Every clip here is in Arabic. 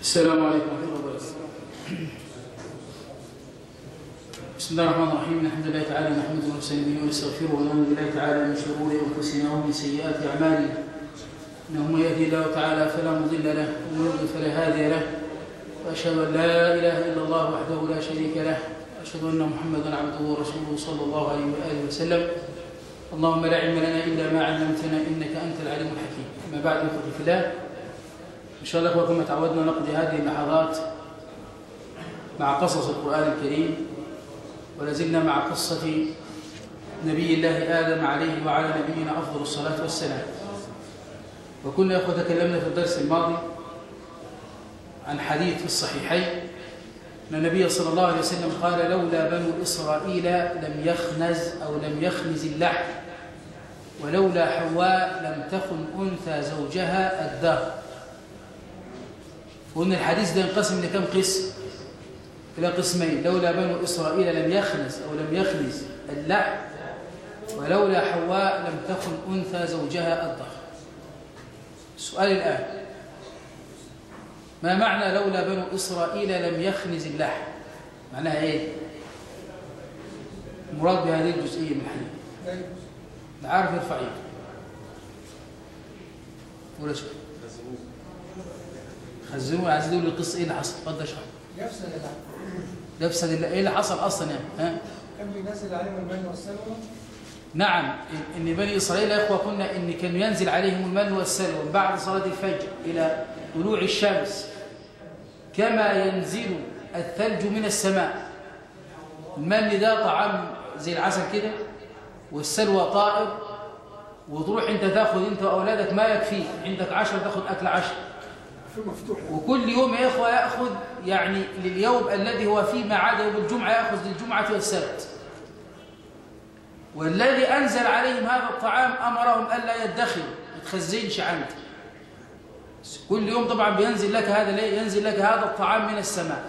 السلام عليكم ورحمة الله وبركاته. بسم الله الرحمن الرحيم. الحمد لله تعالى نحمده ونستعينه ونستغفره ونعوذ بالله تعالى من شرور أنفسنا ومن سيئات أعمالنا. إنه من يهدي الله تعالى فلا مضل له ومن يضلل فلا هادي له. وأشهد أن لا إله إلا الله وحده لا شريك له. وأشهد أن محمدا عبده ورسوله صلى الله عليه وآله وسلم. اللهم لا علم لنا إلا ما علمتنا إنك أنت العليم الحكيم. أما بعد أخوتي في الله. إن شاء الله كما تعودنا نقضي هذه اللحظات مع قصص القرآن الكريم ولازلنا مع قصة نبي الله آدم عليه وعلى نبينا أفضل الصلاة والسلام. وكنا يا أخوة تكلمنا في الدرس الماضي عن حديث في الصحيحين أن النبي صلى الله عليه وسلم قال لولا بنو إسرائيل لم يخنز أو لم يخنز اللحم ولولا حواء لم تخن أنثى زوجها الدهر. وأن الحديث ده ينقسم لكم قسم إلى قسمين. لولا بنو إسرائيل لم يخنز أو لم يخنز اللحم ولولا حواء لم تكن أنثى زوجها الضخم. السؤال الآن. ما معنى لولا بنو إسرائيل لم يخنز اللحم؟ معناها إيه؟ المراد بهذه الجزئية من الحديث. عارف يرفع يده ولا شيء خزنوه عايز يقول القصة إيه اللي حصل؟ اتفضل اشرح يفسد اللحم نفسد اللي إيه اللي حصل أصلا يعني؟ ها؟ كان بينزل عليهم المن والسلوى. نعم إن بني إسرائيل يا إخوة قلنا إن كان ينزل عليهم المن والسلوى بعد صلاة الفجر إلى طلوع الشمس كما ينزل الثلج من السماء. المن ده طعام زي العسل كده والسلوى طائر وتروح أنت تأخذ أنت وأولادك ما يكفيك عندك عشر تأخذ أكل عشر وكل يوم يا إخوة يأخذ يعني لليوم الذي هو فيه ما عدا يوم الجمعة يأخذ للجمعة والسبت. والذي أنزل عليهم هذا الطعام أمرهم ألا يدخروا ما تخزنش عندك كل يوم طبعا بينزل لك هذا ليه ينزل لك هذا الطعام من السماء.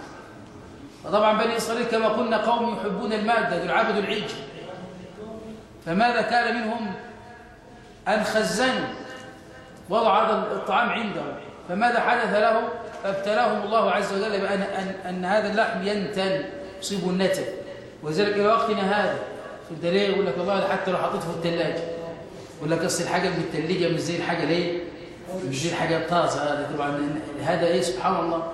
وطبعا بني إسرائيل كما قلنا قوم يحبون المادة عبدوا العجل فماذا كان منهم؟ أن خزنوا. وضع هذا الطعام عندهم. فماذا حدث له فابتلاهم الله عز وجل بأن أن, هذا اللحم ينتن يصيب النتن. وذلك إلى وقتنا هذا. انت ليه يقول لك والله حتى لو حطيته في الثلاجة يقول لك أصل الحاجة متلجة مش زي الحاجة ليه؟ مش زي الحاجة الطازة. هذا طبعا هذا إيه؟ سبحان الله.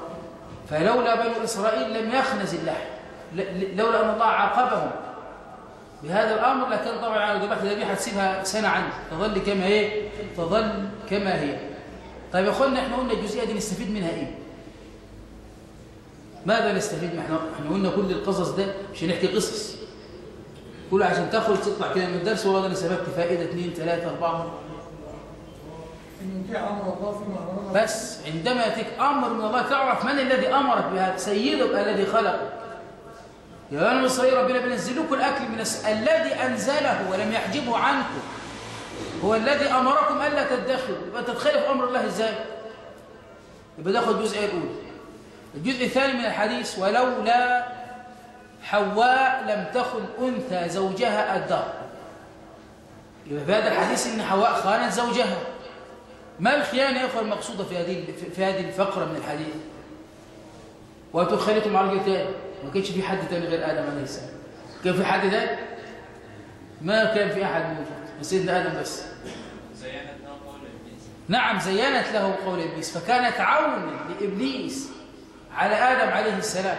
فلولا بنو إسرائيل لم يخنز اللحم. لولا أن الله عاقبهم. بهذا الأمر لكان طبعا على ذبيحة ذبيحة تسيبها سنة عنه. تظل كما إيه؟ تظل كما هي. طيب يا اخوانا إحنا قلنا الجزئية دي نستفيد منها إيه؟ ماذا نستفيد؟ منها إحنا إحنا قلنا كل القصص ده مش هنحكي قصص. كل عشان تاخد تطلع كده من الدرس والله أنا استفدت فائدة اثنين ثلاثة أربعة. إن يطيع أمر الله فيما أمر الله بس عندما يأتيك أمر من الله تعرف من الذي أمرك بهذا سيدك الذي خلقك. يا بني اسرائيل ربنا بينزل لكم الأكل من. الذي أنزله ولم يحجبه عنكم هو الذي أمركم ألا تدخروا يبقى تتخيل في أمر الله إزاي؟ يبقى ده خد الجزء الاولى الجزء الثاني من الحديث ولولا حواء لم تخن أنثى زوجها الدار. يبقى في هذا الحديث إن حواء خانت زوجها. ما الخيانة يا إخوة المقصودة في هذه في هذه الفقرة من الحديث؟ وتخليتم مع رجل تاني ما كانش في حد تاني غير آدم عليه السلام. كان في حد تاني؟ ما كان في أحد موجود سيدنا آدم بس. زينت له قول إبليس. نعم زينت له قول إبليس. فكانت عونا لإبليس على آدم عليه السلام.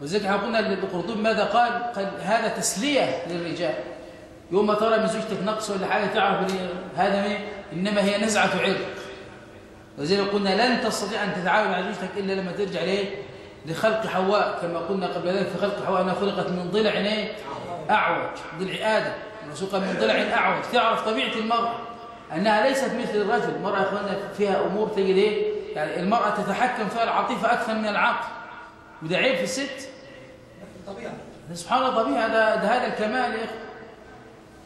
وذلك قلنا للقرطبي ماذا قال؟ قال هذا تسلية للرجال. يوم ما ترى من زوجتك نقص ولا حاجة تعرف هذا مين؟ إنما هي نزعة عرق. وذلك قلنا لن تستطيع أن تتعامل مع زوجتك إلا لما ترجع ليه لخلق حواء. كما قلنا قبل ذلك في خلق حواء أنها خلقت من ضلع إيه؟ أعوج ضلع آدم. مرزوقا من ضلع أعوج تعرف طبيعة المرأة؟ أنها ليست مثل الرجل. المرأة أخوانا فيها أمور تجد إيه يعني المرأة تتحكم فيها العاطفة أكثر من العقل وده عيب في الست. الطبيعه سبحان الله طبيعي هذا ده هذا الكمال يا أخي.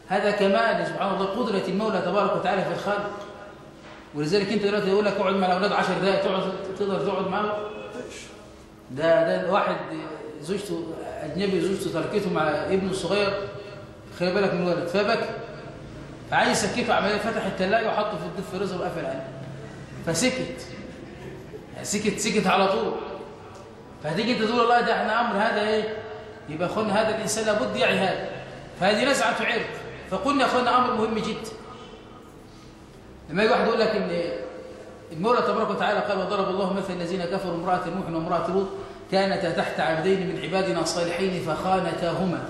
هذا كمال سبحان الله. قدرة المولى تبارك وتعالى في الخلق ولذلك أنت دلوقتي يقول لك اقعد مع الأولاد 10 دقائق تقعد تقدر تقعد معاهم؟ ده ده واحد زوجته أجنبي زوجته تركته مع ابنه الصغير. خلي بالك من الولد فبكى. فعايز يسكته عملية فتح الثلاجه وحطه في الدف فريزر وقفل عليه فسكت. سكت سكت على طول. فهتيجي تقول والله ده إحنا أمر هذا إيه؟ يبقى اخوانا هذا الإنسان لابد يعي هذا. فهذه نزعه عرق فقلنا يا اخوانا أمر مهم جدا. لما يجي واحد يقول لك إن المولى تبارك وتعالى قال وضرب الله مثل الذين كفروا امرأة نوح وامرأة لوط كانتا تحت عبدين من عبادنا الصالحين فخانتاهما.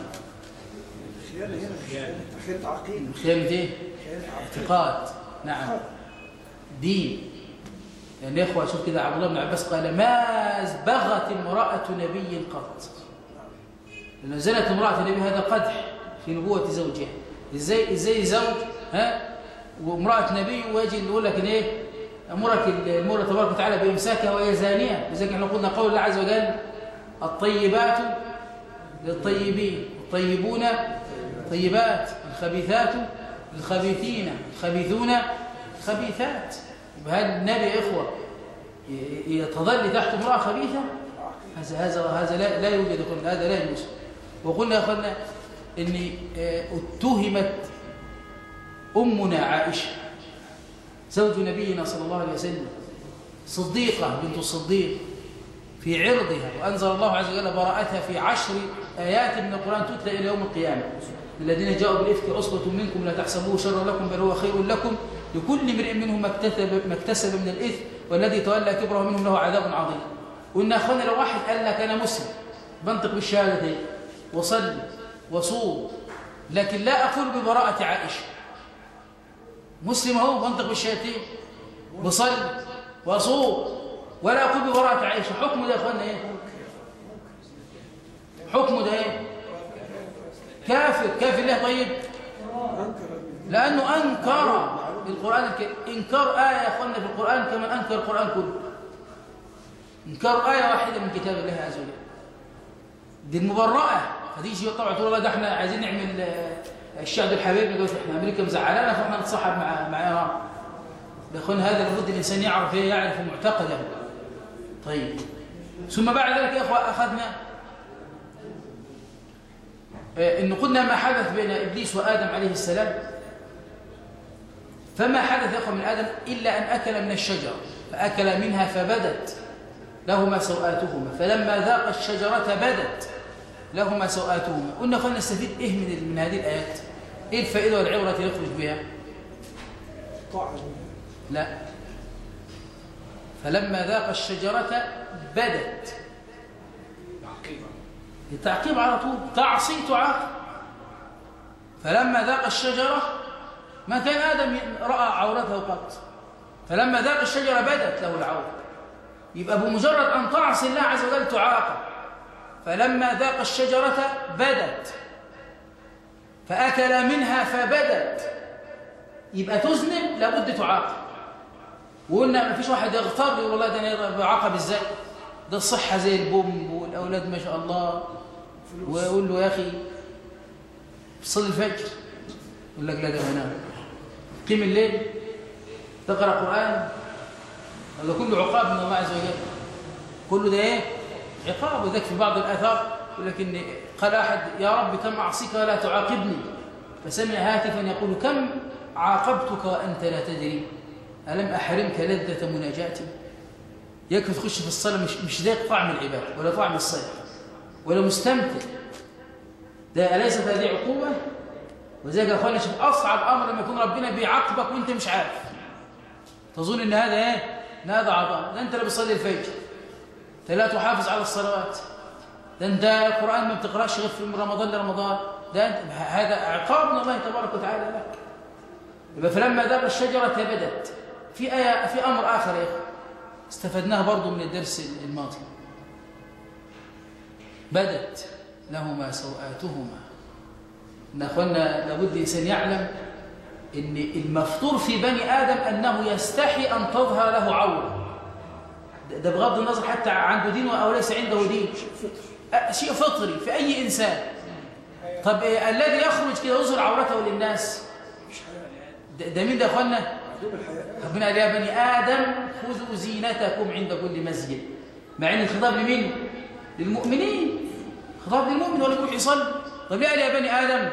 خيانة هنا عقيدة خيانة إيه؟ اعتقاد. نعم. دين. يعني يا إخوة شوف كده عبد الله بن عباس قال ما بغت امرأة نبي قط. لأن زنت امرأة النبي هذا قدح في نبوة زوجها. إزاي إزاي زوج؟ ها؟ وامرأة نبي ويجي يقول لك إن إيه؟ امرك المولى تبارك وتعالى بإمساكها وهي زانيه لذلك إحنا قلنا قول الله عز وجل الطيبات للطيبين الطيبون طيبات الخبيثات الخبيثين الخبيثون خبيثات. هل النبي إخوة يتظل تحت امرأة خبيثة؟ هذا هذا هذا لا, لا يوجد أخوانا، هذا لا يجوز وقلنا يا أخوانا إن آه، اتهمت أمنا عائشة زوج نبينا صلى الله عليه وسلم صديقة بنت الصديق في عرضها وأنزل الله عز وجل براءتها في عشر آيات من القرآن تتلى إلى يوم القيامة. الذين جاءوا بالإفك عصبة منكم لا تحسبوه شرا لكم بل هو خير لكم لكل امرئ منهم ما اكتسب ما اكتسب من الإثم والذي تولى كبره منهم له عذاب عظيم وإن أخوانا لو واحد قال لك أنا مسلم بنطق بالشهادتين وصلي وصوم لكن لا أقول ببراءة عائشة مسلم أهو بنطق بالشهادتين بصلي وصوم ولا أقول ببراءة عائشة حكمه ده يا أخوانا إيه؟ حكمه ده إيه؟ كافر كافر ليه طيب؟ لأنه أنكر القرآن الكريم إنكار آية يا أخوانا في القرآن كمن أنكر القرآن كله. إنكار آية واحدة من كتاب الله عز وجل. دي المبرأة. فتيجي طبعا تقول والله ده إحنا عايزين نعمل آه، الشعب الحبيب يقول إحنا أمريكا مزعلانا فاحنا نتصاحب مع مع إيران. أخوانا هذا لابد الإنسان يعرف إيه يعرف معتقده. طيب. ثم بعد ذلك يا أخوة أخذنا إن قلنا ما حدث بين إبليس وآدم عليه السلام فما حدث أخوة من آدم إلا أن أكل من الشجرة فأكل منها فبدت لهما سوآتهما فلما ذاق الشجرة بدت لهما سوآتهما. قلنا خلينا نستفيد إيه من من هذه الآيات؟ إيه الفائدة والعبرة التي نخرج بها؟ لا. فلما ذاق الشجرة بدت. التعقيب على طول تعصي تعاقب. فلما ذاق الشجرة ما كان آدم رأى عورته قط. فلما ذاق الشجرة بدت له العورة يبقى بمجرد أن تعصي الله عز وجل تعاقب. فلما ذاق الشجرة بدت فأكل منها فبدت يبقى تذنب لابد تعاقب. وقلنا ما فيش واحد يغتر يقول والله ده أنا بعاقب إزاي؟ ده الصحة زي البوم والأولاد ما شاء الله. ويقول له يا أخي صلي الفجر. يقول لك لا ده بنام قيم الليل. تقرأ قرآن. هذا كله عقاب من الله عز وجل. كله ده إيه؟ عقاب. وذلك في بعض الآثار يقول لك إن قال أحد يا رب كم أعصيك ولا تعاقبني؟ فسمع هاتفا يقول كم عاقبتك وأنت لا تدري؟ ألم أحرمك لذة مناجاتي؟ يكفي تخش في الصلاة مش مش ذاق طعم العبادة ولا طعم الصلاة ولا مستمتع. ده أليست هذه عقوبة؟ وذلك يا أخوانا شوف أصعب أمر لما يكون ربنا بيعاقبك وأنت مش عارف. تظن إن هذا إيه؟ إن هذا عطاء. ده أنت اللي بتصلي الفجر. أنت لا تحافظ على الصلوات ده أنت القرآن ما بتقرأش غير في رمضان لرمضان. ده أنت هذا عقاب من الله تبارك وتعالى لك. يبقى فلما ذاق الشجرة بدت في آية في أمر آخر يا إخوة استفدناه برضو من الدرس الماضي. بدت لهما سوآتهما. إن أخوانا لابد الإنسان يعلم إن المفطور في بني آدم أنه يستحي أن تظهر له عورة ده- بغض النظر حتى عنده دين أو ليس عنده دين. شيء فطري. في أي إنسان. طب إيه الذي يخرج كده يظهر عورته للناس؟ ده, ده مين ده يا أخوانا ربنا قال يا بني آدم خذوا زينتكم عند كل مسجد. مع إن الخطاب لمين؟ للمؤمنين. خطاب للمؤمن ولا يروح يصلي طب ليه قال يا بني آدم؟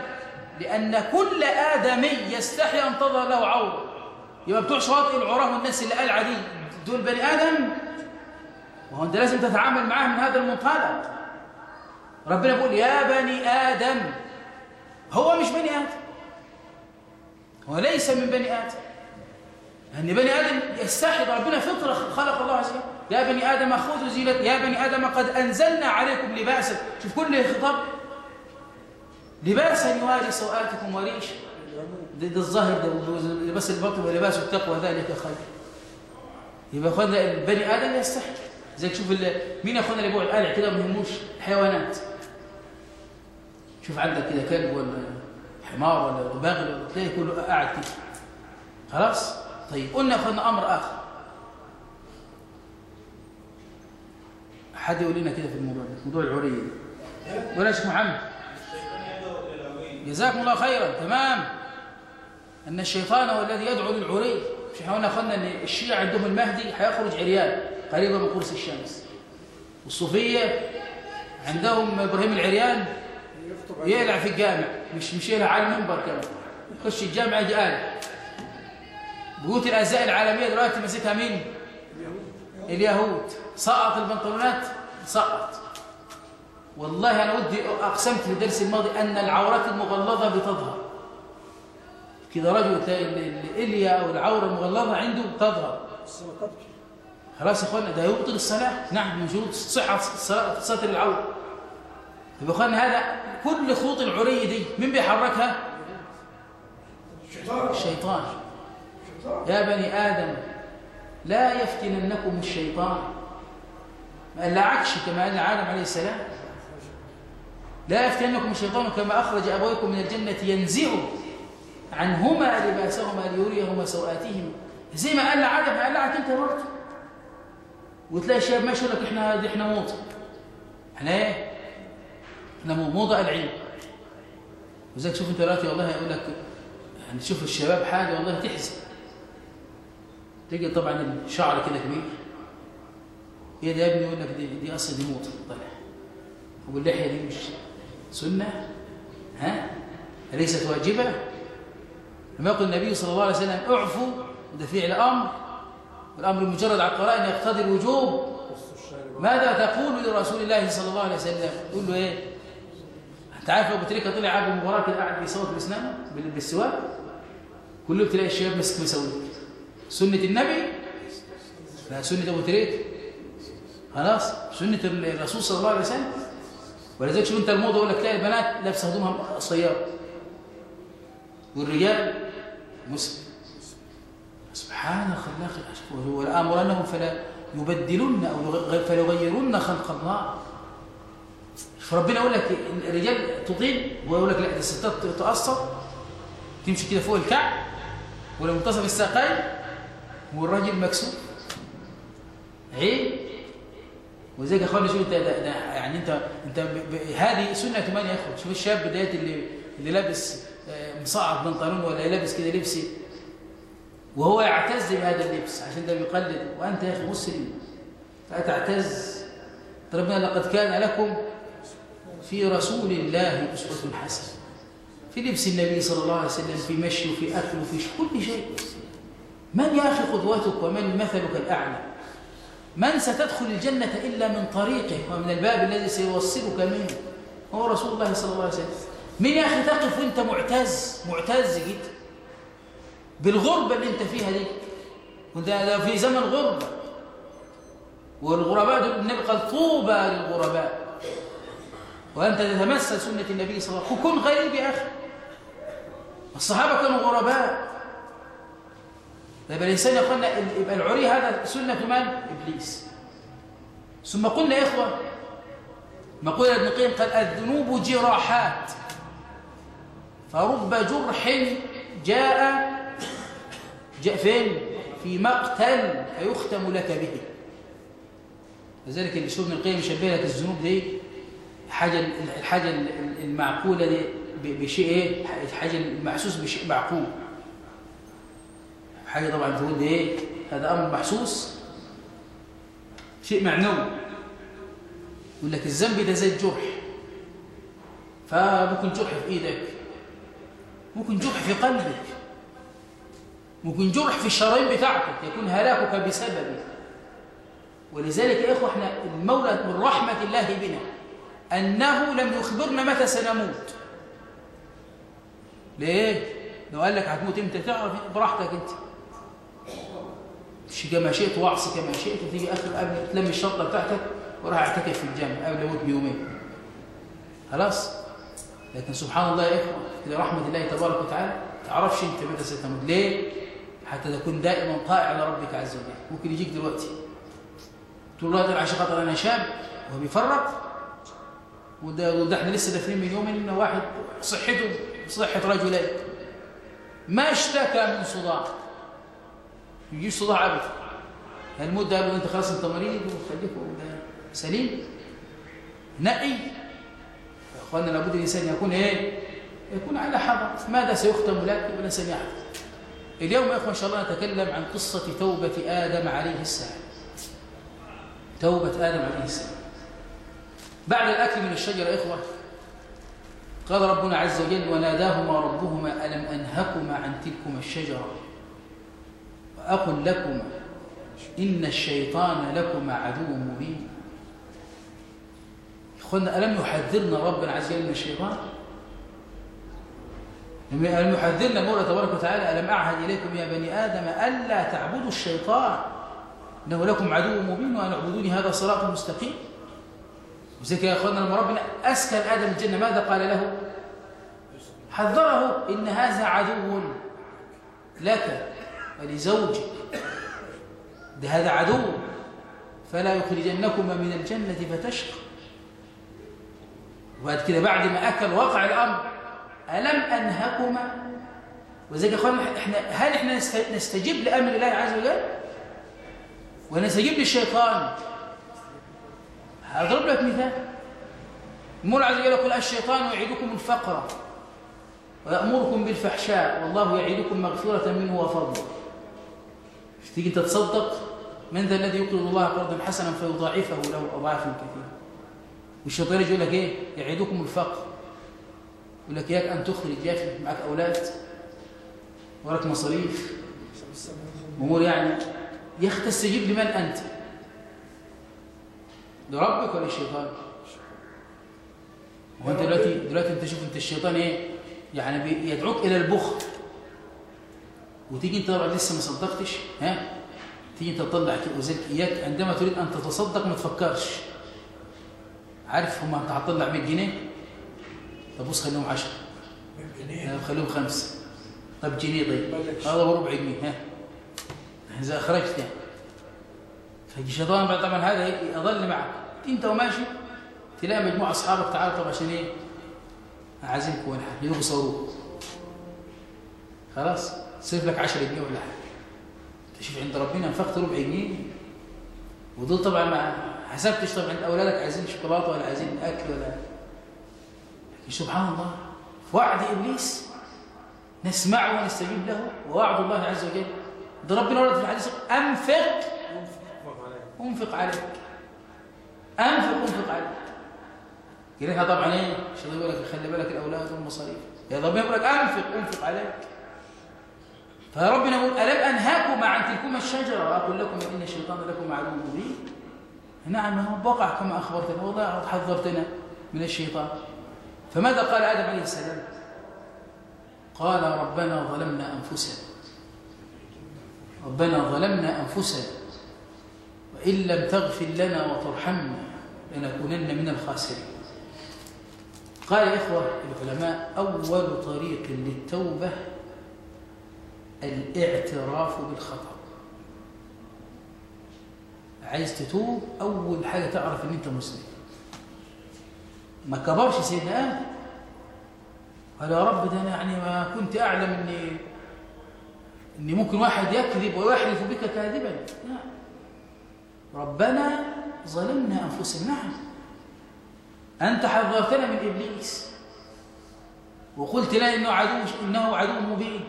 لأن كل آدمي يستحي أن تظهر له عورة يبقى بتوع شواطئ العراة والناس اللي قال عدي دول بني آدم؟ هو أنت لازم تتعامل معاه من هذا المنطلق. ربنا بيقول يا بني آدم هو مش بني آدم هو ليس من بني آدم. لأن بني آدم يستحي ربنا فطرة خلق الله عز وجل. يا بني آدم خذوا زينة. يا بني آدم قد أنزلنا عليكم لباسا. شوف كل خطاب. لباسا يواري سوآتكم وريشا ده, ده الظاهر ده لباس البطن ولباس التقوى ذلك خير. يبقى اخوانا البني آدم يستحي. زي تشوف مين يا اخوانا اللي بيوع القلع كده ما يهموش؟ الحيوانات شوف عندك كده كلب ولا حمار ولا بغل ولا تلاقي كله قاعد كده. خلاص؟ طيب قلنا اخوانا أمر آخر. حد يقول لنا كده في الموضوع ده؟ موضوع العريه ولا يا شيخ محمد؟ جزاكم الله خيرا. تمام. أن الشيطان هو الذي يدعو للعري. مش إحنا قلنا إن الشيعة عندهم المهدي هيخرج عريان. قريبا من قرص الشمس. والصوفية عندهم إبراهيم العريان يقلع في الجامع. مش مش على المنبر كمان. يخش الجامع يجي قالع بيوت الازياء العالمية دلوقتي ماسكها مين؟ اليهود. سقط البنطلونات؟ سقط. والله أنا ودي أقسمت في الدرس الماضي أن العورات المغلظة بتظهر. كده رجل تلاقي الإليا أو العورة المغلظة عنده تظهر. خلاص يا إخوانا ده يبطل الصلاة. نعم من شروط الصلاه ستر العورة. يبقى إخوانا هذا كل خطوط العري دي مين بيحركها؟ الشيطان الشيطان يا بني آدم. لا يفتننكم الشيطان. ما قال عكش كما قال عالم عليه السلام. لا يفتننكم الشيطان كما أخرج أبويكم من الجنة ينزع عنهما لباسهما ليريهما سوآتهما زي ما قال لعدم قال لك أنت برضه وتلاقي الشباب ماشي يقول لك إحنا إحنا موضه إحنا إيه؟ إحنا موضه العلم. وزيك شوف أنت دلوقتي والله يقول لك يعني شوف الشباب حاجة والله تحزن. تيجي طبعا الشعر كده كبير. إيه ده يا ابني يقول لك دي, دي أصل دي موضه طلع واللحيه دي مش سنة؟ ها؟ أليست واجبة؟ لما يقول النبي صلى الله عليه وسلم اعفوا ده فعل أمر. والأمر مجرد على القرائن يقتضي الوجوب. ماذا تقول لرسول الله صلى الله عليه وسلم؟ تقول له إيه؟ أنت عارف لو بتريكه طلع عبد المباراة كده قاعد بيصوت باسنانه بالسواك؟ كله بتلاقي الشباب مسك مسوي. سنة النبي؟ لا سنة أبو تريكة. خلاص سنة الرسول صلى الله عليه وسلم. ولذلك شوف أنت الموضة يقول لك تلاقي البنات لابسه هدومها قصيره والرجال مسلم. سبحان خلاق الاشكال ولامرنهم فلا يبدلن أو فليغيرن خلق الله. فربنا يقول لك الرجال تطيل ويقول لك لا الستات تقصر تمشي كده فوق الكعب ولا منتصف الساقين والراجل مكسور. عيب. وزيك يا اخواني شوف أنت ده ده يعني انت أنت. هذه سنة من يا اخوان شوف الشاب بدايه اللي اللي لابس مصعد بنطلون ولا لابس كده لبس. وهو يعتز بهذا اللبس عشان ده بيقلد. وأنت يا أخي مسلم. فتعتز ربنا لقد كان لكم في رسول الله أسوة حسنة. في لبس النبي صلى الله عليه وسلم في مشي وفي أكل وفي كل شيء. من يا أخي قدوتك ومن مثلك الأعلى؟ من ستدخل الجنة إلا من طريقه ومن الباب الذي سيوصلك منه. هو رسول الله صلى الله عليه وسلم. مين يا أخي تقف وأنت معتز معتز جدا بالغربة اللي أنت فيها دي. وأنت في زمن غربة. والغرباء دول النبي قال طوبى للغرباء. وأنت تتمثل سنة النبي صلى الله عليه وسلم. كن غريب يا أخي. الصحابة كانوا غرباء. يبقى الإنسان يا أخوانا يبقى العري هذا سنة من إبليس. ثم قلنا يا إخوة ما قول ابن القيم قال الذنوب جراحات. فرب جرح جاء جاء فين؟ في مقتل فيختم لك به. لذلك اللي شوف ابن القيم يشبه لك الذنوب دي حاجة الحاجة المعقولة دي بشيء إيه؟ الحاجة المحسوس بشيء معقول. حاجة طبعا تقول إيه؟ هذا أمر محسوس. شيء معنوي. يقول لك الذنب ده زي الجرح. فممكن جرح في إيدك. ممكن جرح في قلبك. ممكن جرح في الشرايين بتاعتك. يكون هلاكك بسببه. ولذلك يا إخوة إحنا المولى من رحمة الله بنا أنه لم يخبرنا متى سنموت. ليه؟ لو قال لك هتموت إمتى؟ تعرف براحتك أنت. كما شئت واعصي كما شئت وتيجي آخر قبل تلم الشنطة بتاعتك وراح أعتكف في الجامع قبل موت بيومين. خلاص؟ لكن سبحان الله يا إخوة كده رحمة الله تبارك وتعالى تعرفش أنت متى ستموت. ليه؟ حتى تكون دائما طائع على ربك عز وجل. ممكن يجيك دلوقتي. تقول له ده عشان خاطر أنا شاب وهو بيفرق وده, وده إحنا لسه دافنين من يوم ان واحد صحته صحة رجلين. ما اشتكى من صداع. يجيش صداع ابدا المده قالوا انت خلاص انت مريض وخليك سليم. نقي يا اخوانا لابد الإنسان يكون إيه؟ يكون على حذر. ماذا سيختم لك ولا سمعت اليوم يا إخوان إن شاء الله نتكلم عن قصة توبة آدم عليه السلام. توبة آدم عليه السلام. بعد الأكل من الشجرة إخوة قال ربنا عز وجل وناداهما ربهما ألم أنهكما عن تلكما الشجرة؟ وأقل لكما إن الشيطان لكما عدو مبين. إخوانا ألم يحذرنا ربنا عز وجل من الشيطان؟ ألم يحذرنا مولى تبارك وتعالى ألم أعهد إليكم يا بني آدم ألا تعبدوا الشيطان؟ إنه لكم عدو مبين وأن اعبدوني هذا صراط مستقيم. وزي يا أخوانا لما ربنا أسكن آدم الجنة ماذا قال له؟ حذره إن هذا عدو لك. ولزوجك. ده هذا عدو. فلا يخرجنكما من الجنة فتشقى. وبعد كده بعد ما أكل وقع الأمر ألم أنهكما؟ وزي يا أخوانا إحنا هل إحنا نستجيب لأمر الله عز وجل؟ ونستجيب للشيطان؟ هضرب لك مثال. المولى عز وجل يقول الشيطان يعيدكم الفقر ويأمركم بالفحشاء والله يعيدكم مغفرة منه وفضلا تيجي انت تصدق من ذا الذي يقرض الله قرضا حسنا فيضاعفه له أضعافا كثيرة. والشيطان يقول لك إيه؟ يعيدكم الفقر. يقول لك إياك أن تخرج ياك معك أولاد. وراك مصاريف. أمور يعني. يا أخي تستجيب لمن أنت؟ لربك ولا الشيطان هو انت دلوقتي دلوقتي أنت شوف أنت الشيطان إيه؟ يعني يدعوك إلى البخل. وتيجي انت طبعا لسه ما صدقتش ها؟ تيجي انت تطلع وزيك اياك عندما تريد أن تتصدق ما تفكرش. عارف هم أنت هتطلع 100 جنيه؟ طب بص خليهم 10 طب خليهم خمسة. طب جنيه طيب؟ هذا ربع جنيه ها؟ إذا أخرجت يعني. فيجي الشيطان بعد طبعا هذا يظل معك. أنت وماشي. تلاقي مجموعة أصحابك تعالوا طب عشان إيه؟ اعزمك ولا حاجة يروحوا خلاص؟ صرف لك 10 جنيه ولا حاجة. تشوف عند ربنا انفقت ربع جنيه. ودول طبعا ما حسبتش طبعا أولادك عايزين شوكولاتة ولا عايزين أكل ولا لكن سبحان الله وعد إبليس نسمعه ونستجيب له ووعد الله عز وجل. ده ربنا ورد في الحديث أنفق أنفق عليك. أنفق أنفق عليك. كده طبعا إيه؟ عشان يقول لك؟ خلي بالك الأولاد والمصاريف يا ربنا يقول لك أنفق أنفق عليك. فربنا يقول ألم انهاكما عن تلكما الشجرة؟ واقول لكم إن الشيطان لكم عدو مبين. نعم هو وقع كما أخبرتنا والله حذرتنا من الشيطان. فماذا قال آدم عليه السلام؟ قال ربنا ظلمنا أنفسنا. ربنا ظلمنا أنفسنا. وإن لم تغفر لنا وترحمنا لنكونن من الخاسرين. قال يا إخوة العلماء أول طريق للتوبة الاعتراف بالخطأ. عايز تتوب أول حاجة تعرف أن أنت مسلم. ما كبرش سيدنا آدم. قال يا رب ده أنا يعني ما كنت أعلم أني أني ممكن واحد يكذب ويحلف بك كاذبا. لا. ربنا ظلمنا أنفسنا. نعم. أنت حذرتنا من إبليس. وقلت له إنه عدو إنه عدو مبين.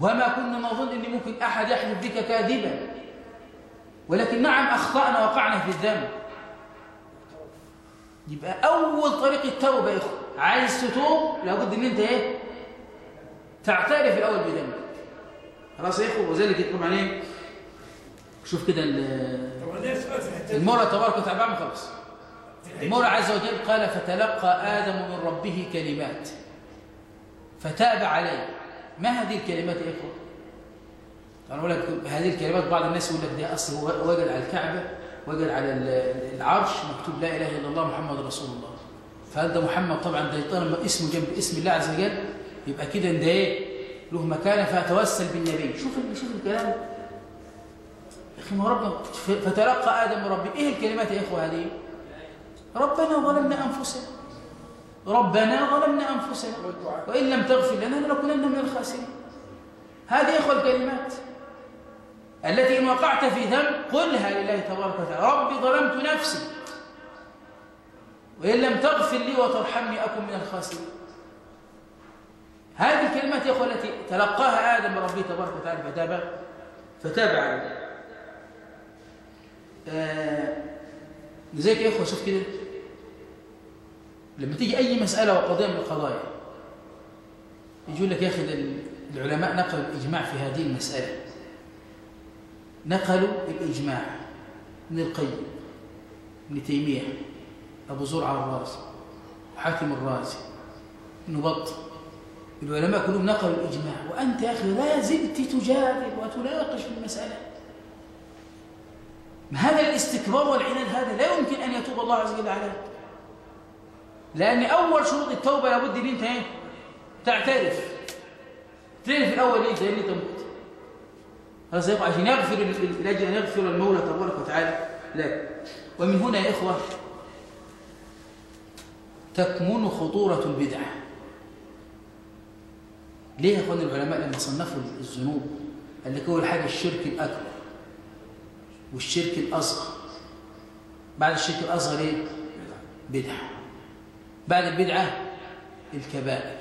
وما كنا نظن إن ممكن أحد يحلف بك كاذبا. ولكن نعم أخطأنا وقعنا في الذنب. يبقى أول طريق التوبة يا إخوة. عايز تتوب؟ لابد إن أنت إيه؟ تعترف الأول بذنبك. خلاص يا إخوة وذلك طبعا إيه شوف كده ال- طب ليه سؤال في الحته دي؟ المولى تبارك وتعالى في الحتة المولى عز وجل قال فتلقى آدم من ربه كلمات فتاب عليه. ما هذه الكلمات يا إخوة؟ أنا أقول لك هذه الكلمات بعض الناس يقول لك ده أصل وجد على الكعبة وجد على ال- العرش مكتوب لا إله إلا الله محمد رسول الله فهل ده محمد طبعا ده طالما اسمه جنب اسم الله عز وجل يبقى كده ده إيه؟ له مكانة فأتوسل بالنبي شوف شوف الكلام أخي ما ربنا فتلقى آدم ربه إيه الكلمات يا إخوة هذه؟ ربنا ظلمنا أنفسنا ربنا ظلمنا أنفسنا. وإن لم تغفر لنا لنكونن من الخاسرين. هذه إخوة الكلمات التي إن وقعت في ذنب قلها لله تبارك وتعالى. ربي ظلمت نفسي. وإن لم تغفر لي وترحمني أكن من الخاسرين. هذه الكلمات يا إخوة التي تلقاها آدم من ربه تبارك وتعالى فتاب فتاب عليه. آه لذلك يا إخوة شوف كده. لما تيجي أي مسألة وقضية من القضايا يقول لك يا أخي العلماء نقلوا الإجماع في هذه المسألة. نقلوا الإجماع ابن القيم ابن تيمية أبو زرعة الرازي حاتم الرازي ابن العلماء كلهم نقلوا الإجماع. وأنت يا أخي لا زلت تجادل وتناقش في المسألة. هذا الاستكبار والعناد هذا لا يمكن أن يتوب الله عز وجل عليه. لأن أول شروط التوبة لابد أن أنت إيه؟ تعترف. تعرف الأول إيه؟ زي اللي تموت. هذا سيقع عشان يغفر لأجل أن يغفر المولى تبارك وتعالى لك. ومن هنا يا إخوة تكمن خطورة البدعة ليه يا إخوان العلماء؟ لما صنفوا الذنوب قال لك أول حاجة الشرك الأكبر والشرك الأصغر. بعد الشرك الأصغر إيه؟ بدعة بعد البدعة الكبائر.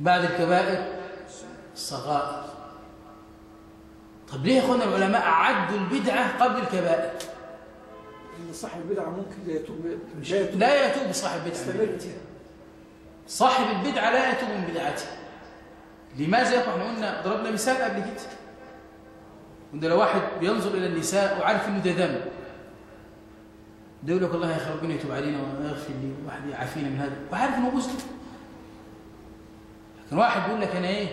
بعد الكبائر الصغائر. طب ليه يا إخوانا العلماء عدوا البدعة قبل الكبائر؟ إن صاحب البدعة ممكن لا يتوب لا يتوب. صاحب بدعة يستمر فيها صاحب البدعة لا يتوب من بدعته. لماذا يا إحنا قلنا ضربنا مثال قبل كده؟ قلنا لو واحد بينظر إلى النساء وعارف إنه ده ذنب ده يقول لك الله يا أخي ربنا يتوب علينا ويغفر لي واحد يعافينا من هذا. وعارف إنه مسلم. لكن واحد بيقول لك أنا إيه؟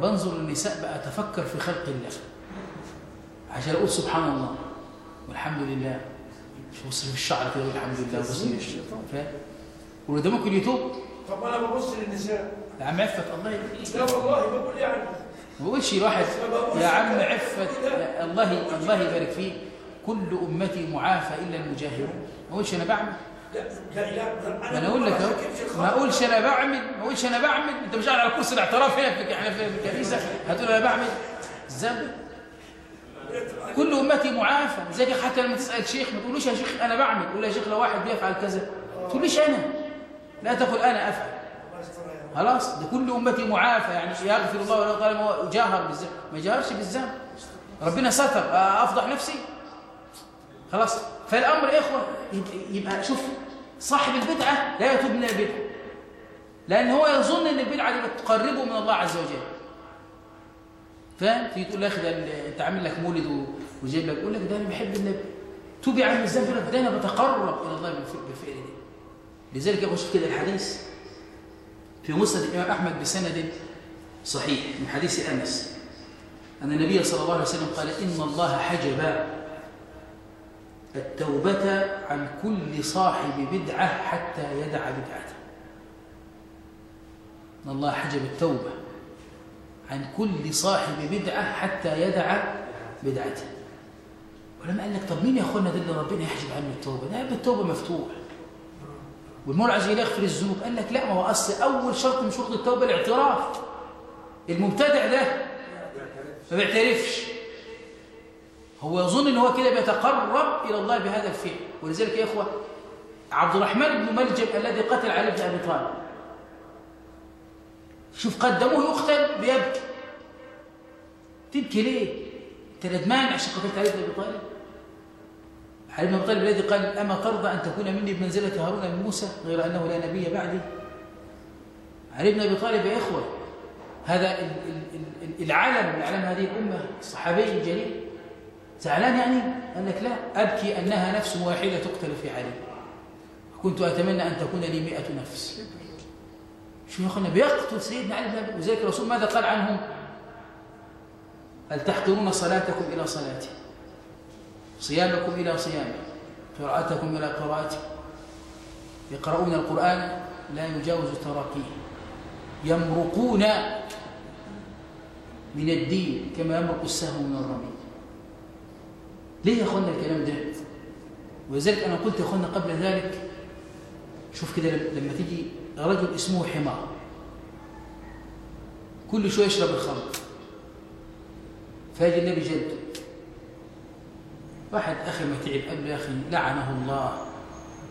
بنظر للنساء بقى أتفكر في خلق الله. عشان أقول سبحان الله. والحمد لله. مش بص في الشعر كده والحمد لله بص تزيين الشيطان. فاهم وده ممكن يتوب. طب أنا ببص للنساء. يا عم عفت الله يهديك لا والله بقول يعني. ما بقولش الواحد يا عم عفت الله الله يبارك فيك. كل أمتي معافى إلا المجاهرون. ما أقولش أنا بعمل. لا لا ما أنا أقول لك ما أقولش أنا بعمل. ما أقولش أنا بعمل. أنت مش قاعد على كرسي الاعتراف هنا في إحنا في الكنيسة. هتقول أنا بعمل. ذنب كل أمتي معافى. زي حتى لما تسأل شيخ ما تقولوش يا شيخ أنا بعمل. قول يا شيخ لو واحد بيفعل كذا. ما تقوليش أنا. لا تقل أنا أفعل. خلاص. ده كل أمتي معافى. يعني يغفر الله ولا طالما هو جاهر بالذنب. ما جاهرش بالذنب. ربنا ستر. أفضح نفسي؟ خلاص؟ فالأمر يا إخوة يبقى- شوف صاحب البدعة لا يتوب من البدعه لأن هو يظن إن البدعة دي بتقربه من الله عز وجل. فاهم؟ تيجي تقول يا أخي ده أنت عامل لك مولد وجايب لك يقول لك ده أنا بحب النبي توب يا عم إزاي يقول لك ده أنا بتقرب إلى الله بالف- بالفعل دي. لذلك يا أخوة كده الحديث. في مسند الإمام أحمد بسند صحيح من حديث أنس. أن النبي صلى الله عليه وسلم قال إن الله حجب التوبة عن كل صاحب بدعة حتى يدع بدعته. إن الله حجب التوبة عن كل صاحب بدعة حتى يدع بدعته. ولما قال لك طب مين يا أخوانا ده اللي ربنا يحجب عنه التوبة؟ ده التوبة مفتوح. والمولى عز وجل يغفر الذنوب. قال لك لا ما هو أصل أول شرط من شروط التوبة الاعتراف. المبتدع ده ما بيعترفش. هو يظن إن هو كده بيتقرب إلى الله بهذا الفعل. ولذلك يا إخوة عبد الرحمن بن ملجم الذي قتل علي بن أبي طالب. شوف قدموه يقتل بيبكي تبكي ليه؟ أنت ندمان عشان قتلت علي بن أبي طالب؟ علي بن أبي طالب الذي قال أما ترضى أن تكون مني بمنزله هارون من موسى غير أنه لا نبي بعدي؟ علي بن أبي طالب يا إخوة هذا العالم من أعلام هذه الأمة الصحابي الجليل زعلان يعني قال لك لا أبكي أنها نفس واحدة تقتل في علي كنت أتمنى أن تكون لي مئة نفس. شو يا أخوانا بيقتل سيدنا علي بن وذلك الرسول ماذا قال عنهم؟ هل تحقرون صلاتكم إلى صلاتي؟ صيامكم إلى صيامي. قراءتكم إلى قراءتي. يقرؤون القرآن لا يجاوز تراقيه يمرقون من الدين كما يمرق السهم من الرمي. ليه يا أخوانا الكلام ده؟ ولذلك أنا قلت يا أخوانا قبل ذلك شوف كده لما تيجي رجل اسمه حمار كل شوية يشرب الخمر فاجي النبي جده واحد أخي ما تعب قبل أخي لعنه الله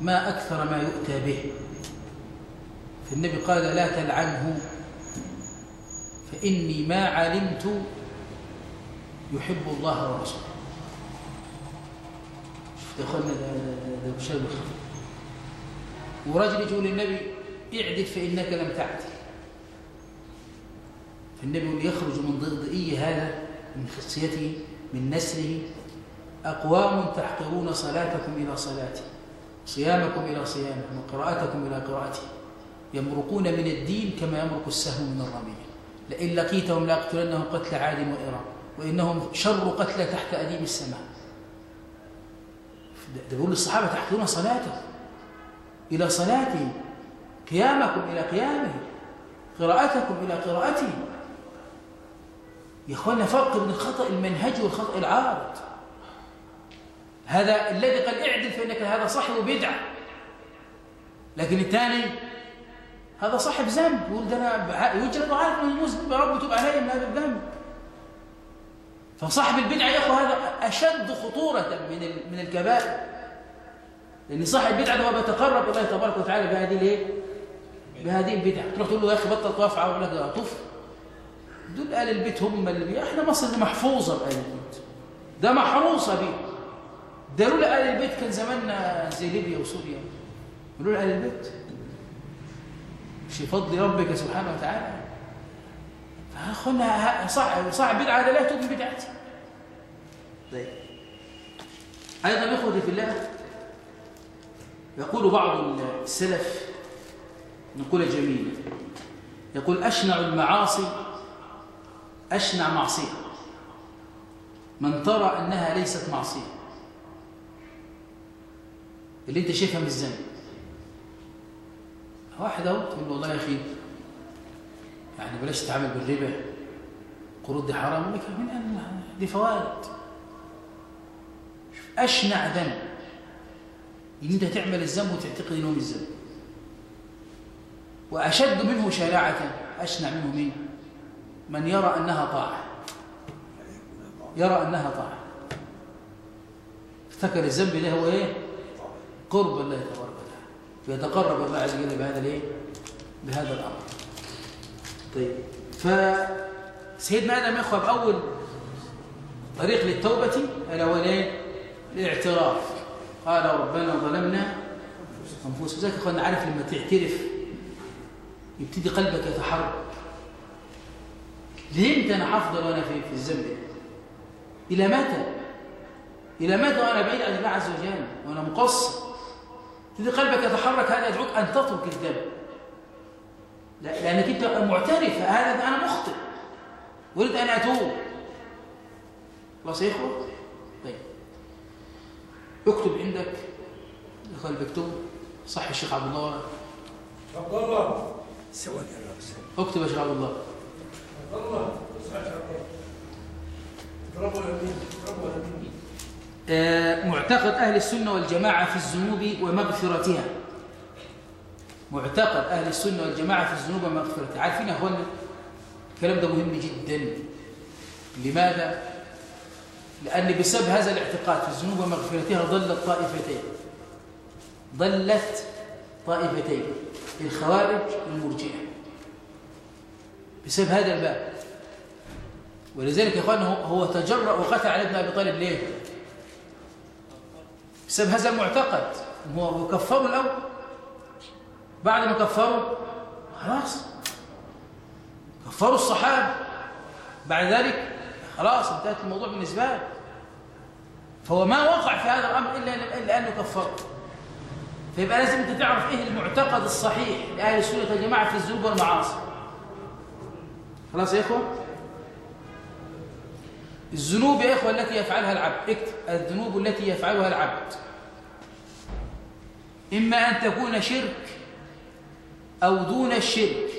ما أكثر ما يؤتى به. فالنبي قال لا تلعنه فإني ما علمت يحب الله ورسوله. ده, ده, ده بشار ورجل يقول للنبي اعدل فإنك لم تعدل. فالنبي يقول يخرج من ضئضئي هذا من خصيته من نسله أقوام تحقرون صلاتكم إلى صلاتي صيامكم إلى صيامكم وقراءتكم إلى قراءتي. يمرقون من الدين كما يمرق السهم من الرمي لئن لقيتهم لاقتلنهم قتل عاد وإرام وإنهم شر قتل تحت أديم السماء. ده بيقول للصحابة تحقرون صلاتكم. إلى صلاتي. قيامكم إلى قيامه قراءتكم إلى قراءتي. يا اخوانا فرق بين الخطأ المنهجي والخطأ العارض. هذا الذي قال اعدل فإنك هذا صاحب بدعة. لكن الثاني هذا صاحب ذنب. يقول ده أنا يوجد عارف من المسلم يا رب علي من هذا الذنب. فصاحب البدعة يا اخو هذا أشد خطورة من من الكبائر. لأن صاحب البدعة هو بيتقرب الله تبارك وتعالى بهذه الإيه؟ بهذه البدعة. تروح تقول له يا أخي بطل طواف عاوز لك طف دول أهل البيت هم اللي بي إحنا مصر دي محفوظة بأهل البيت. ده محروسة بيه. ده لولا أهل البيت كان زماننا زي ليبيا وسوريا. لولا أهل البيت. مش فضل ربك سبحانه وتعالى. فأخونا صعب بدعة لا يتوب من بدعتي طيب. أيضا إخوتي في الله يقول بعض السلف نقول جميلة يقول أشنع المعاصي أشنع معصية. من ترى أنها ليست معصية. اللي أنت شايفها من الذنب واحد أهو تقول له والله يا أخي يعني بلاش تتعامل بالربا قروض دي حرام يقول لك من دي فوائد. أشنع ذنب. إن أنت تعمل الذنب وتعتقد إنه من الذنب. وأشد منه شناعة أشنع منه مين من يرى أنها طاعة. يرى أنها طاعة. افتكر الذنب ده هو إيه؟ قرب الله تبارك وتعالى. فيتقرب الله عز وجل بهذا الإيه؟ بهذا الأمر. طيب. فسيدنا آدم يخوى بأول طريق للتوبة ألا هو الايه الاعتراف قال ربنا ظلمنا أنفسنا. زي اخوانا عارف لما تعترف يبتدي قلبك يتحرك. ليه أنا هفضل وأنا في في الذنب؟ إلى متى؟ إلى متى وأنا بعيد عن الله عز وجل وأنا مقصر؟ تبتدي قلبك يتحرك هذا يدعوك أن تترك الذنب. لأنك أنت معترف. هذا أنا مخطئ. أريد أن أتوب. خلاص يا اكتب عندك. يا قلب اكتب صح الشيخ عبد الله عبد الله. سواد اكتب يا شيخ عبد الله. عبد الله. آه، معتقد أهل السنة والجماعة في الذنوب ومغفرتها. معتقد أهل السنة والجماعة في الذنوب ومغفرتها. عارفين يا أخوانا الكلام ده مهم جدا. لماذا؟ لأن بسبب هذا الاعتقاد في الذنوب ومغفرتها ضلت طائفتين. ضلت طائفتين الخوارج والمرجئة. بسبب هذا الباب. ولذلك يا اخوانا هو تجرأ وقتل على ابن أبي طالب ليه؟ بسبب هذا المعتقد. هو كفروا الأول. بعد ما كفروا خلاص. كفروا الصحابة. بعد ذلك خلاص انتهت الموضوع بالنسبة له فهو ما وقع في هذا الأمر إلا إلا أنه كفر. فيبقى لازم أنت تعرف إيه المعتقد الصحيح لأهل السنة والجماعة في الذنوب والمعاصي. خلاص يا إخوة؟ الذنوب يا إخوة التي يفعلها العبد. اكتب الذنوب التي يفعلها العبد. إما أن تكون شرك أو دون الشرك.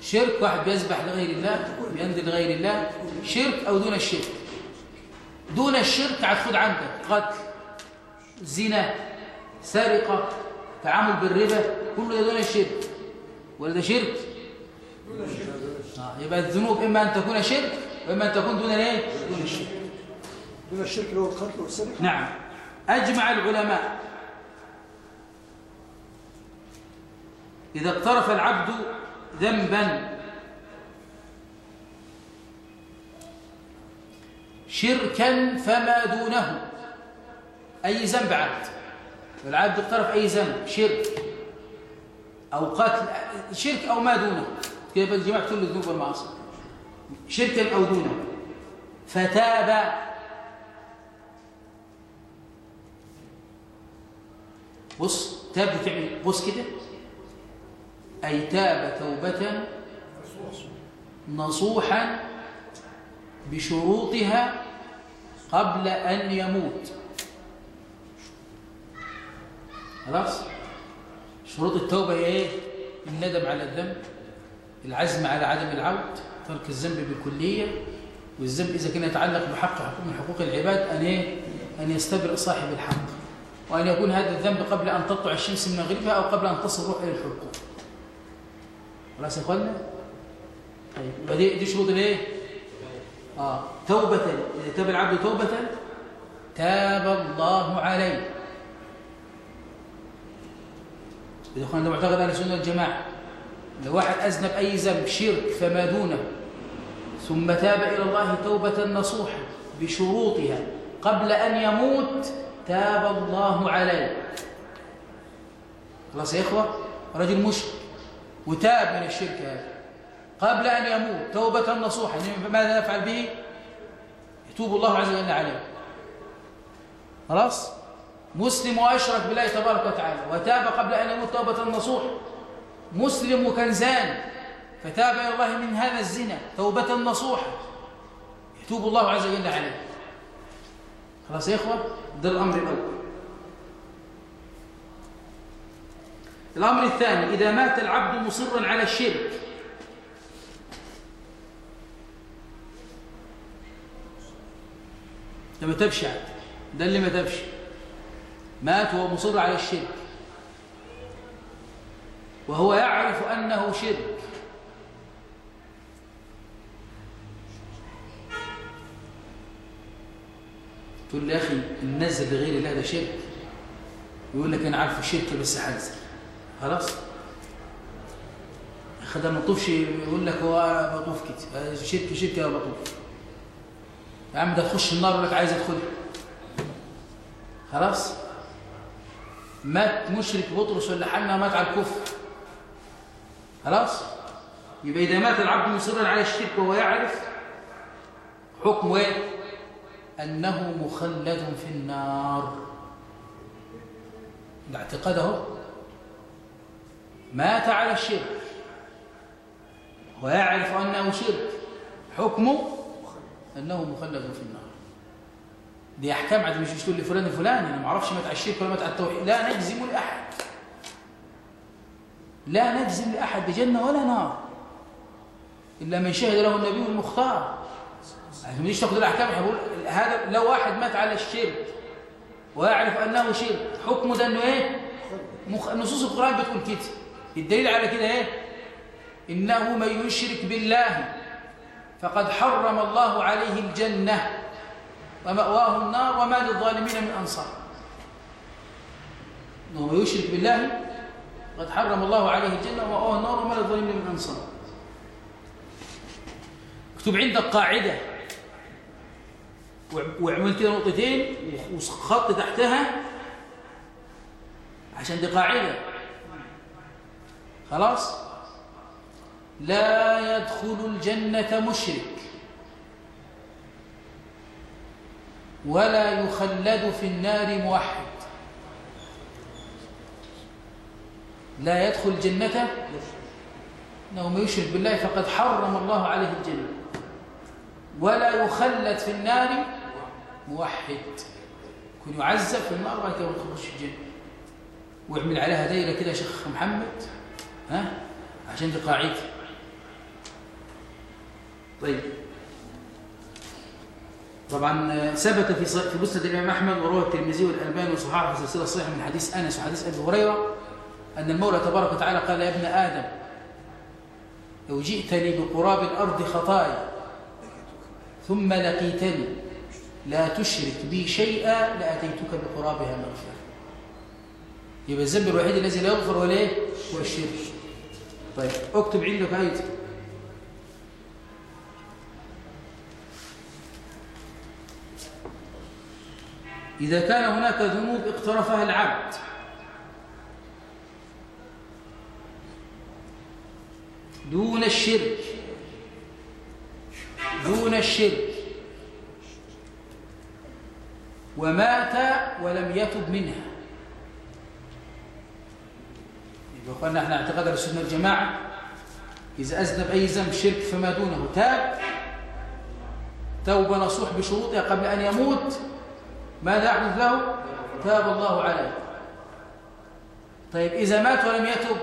شرك واحد بيذبح لغير الله بينذر لغير الله. شرك أو دون الشرك. دون الشرك هتخد عندك قتل زنا سرقة تعامل بالربا كل ده دون الشرك. ولا ده شرك؟ آه يبقى الذنوب إما أن تكون شرك وإما أن تكون دون الايه دون الشرك. دون الشرك اللي هو القتل والسرقة؟ نعم. أجمع العلماء. إذا اقترف العبد ذنبا شركا فما دونه. أي ذنب عبد العبد اقترف أي ذنب شرك أو قتل شرك أو ما دونه. كيف الجماعة كل الذنوب والمعاصي؟ شركا أو دونه. فتاب. بص تاب بتعمل بص كده. أي تاب توبة نصوحا بشروطها قبل أن يموت. خلاص؟ شروط التوبة هي إيه؟ الندم على الذنب العزم على عدم العود ترك الذنب بالكلية والذنب إذا كان يتعلق بحق من حقوق العباد أن إيه؟ أن يستبرئ صاحب الحق وأن يكون هذا الذنب قبل أن تطلع الشمس من مغربها أو قبل أن تصل الروح إلى الحلقوم. خلاص يا إخوانا طيب دي, شروط الإيه؟ آه. توبة إذا تاب العبد توبة؟ تاب الله عليه. إذا كان معتقد أهل السنة والجماعة لو واحد أذنب أي ذنب شرك فما دونه ثم تاب إلى الله توبة نصوحة بشروطها قبل أن يموت تاب الله عليه. خلاص يا إخوة رجل مشرك وتاب من الشرك هذا. قبل أن يموت توبة نصوحة ماذا نفعل به؟ يتوب الله عز وجل عليه. خلاص؟ مسلم وأشرك بالله تبارك وتعالى وتاب قبل أن يموت توبة نصوح مسلم وكنزان فتاب إلى الله من هذا الزنا توبة نصوحة. يتوب الله عز وجل عليه. خلاص يا إخوة؟ ده الأمر الأول. الأمر الثاني إذا مات العبد مصرا على الشرك ده ما تبش عاد ده اللي ما تبش مات وهو مصر على الشرك. وهو يعرف أنه شرك. تقول لي أخي النزل لغير الله ده شرك. يقول لك أنا عارف الشرك بس حنزل خلاص؟ خدم ما طوفش يقول لك هو بطوف كده شرك شرك يا بطوف. يا عم ده تخش النار يقول لك عايز أدخل. خلاص؟ مات مشرك بطرس ولا حنا مات على الكفر. خلاص؟ يبقى إذا مات العبد مصرا على الشرك وهو يعرف حكمه إيه أنه مخلد في النار. ده اعتقاده. مات على الشرك. ويعرف أنه شرك. حكمه أنه مخلد في النار. دي أحكام عاد مش تقول لفلان فلان أنا ما أعرفش مات على الشرك ولا مات على التوحيد. لا نجزم لأحد لا نجزم لأحد بجنة ولا نار. إلا من شهد له النبي المختار. يعني مش تاخد الأحكام يقول هذا لو واحد مات على الشرك ويعرف أنه شرك حكمه ده أنه إيه؟ مخ... نصوص القرآن بتقول كده. الدليل على كده إيه؟ إنه من يشرك بالله. فقد حرم الله عليه الجنة ومأواه النار وما للظالمين من أنصار. إنه من يشرك بالله؟ قد حرم الله عليه الجنة ومأواه النار وما للظالمين من أنصار. اكتب عندك قاعدة. واعمل كده نقطتين وخط تحتها عشان دي قاعدة. خلاص؟ لا يدخل الجنة مشرك. ولا يخلد في النار موحد. لا يدخل الجنة انه من يشرك بالله فقد حرم الله عليه الجنة. ولا يخلد في النار موحد. يكون يعذب في النار ولا يخرج في الجنة. واعمل عليها دايرة كده يا شيخ محمد. ها؟ عشان دي قاعدة. طيب. طبعا ثبت في في مسند الإمام أحمد وروى الترمذي والألباني وصححه في سلسلة صحيحه من حديث أنس وحديث أبي هريرة أن المولى تبارك وتعالى قال يا ابن آدم لو جئتني بقراب الأرض خطايا ثم لقيتني لا تشرك بي شيئا لأتيتك بقرابها مغفرة. يبقى الذنب الوحيد الذي لا يغفر ولا إيه؟ هو الشرك. طيب اكتب عندك أيضا إذا كان هناك ذنوب اقترفها العبد. دون الشرك. دون الشرك. ومات ولم يتب منها. يبقى قلنا إحنا اعتقاد السنة الجماعه إذا أذنب أي ذنب شرك فما دونه. تاب. توبة نصوح بشروطها قبل أن يموت. ماذا يحدث له تاب الله عليه. طيب إذا مات ولم يتب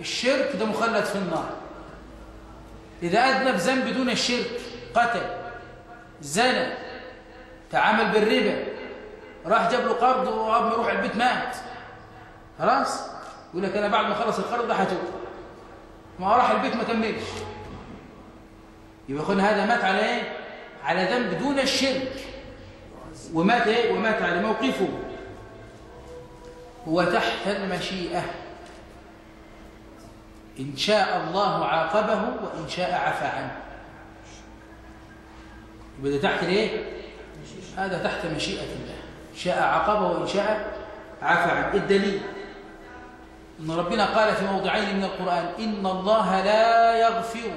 الشرك ده مخلد في النار. إذا أذنب ذنب دون الشرك قتل زنى تعامل بالربا راح جاب له قرض وقبل يروح البيت مات. خلاص؟ يقول لك أنا بعد ما خلص القرض ده هتوب ما راح البيت ما كملش. يبقى هذا مات على إيه؟ على ذنب دون الشرك. ومات إيه؟ ومات على موقفه. هو تحت المشيئة. إن شاء الله عاقبه وإن شاء عفى عنه. يبقى تحت الإيه؟ هذا تحت مشيئة الله. شاء عاقبه وإن شاء عفى عنه. الدليل؟ إن ربنا قال في موضعين من القرآن إن الله لا يغفر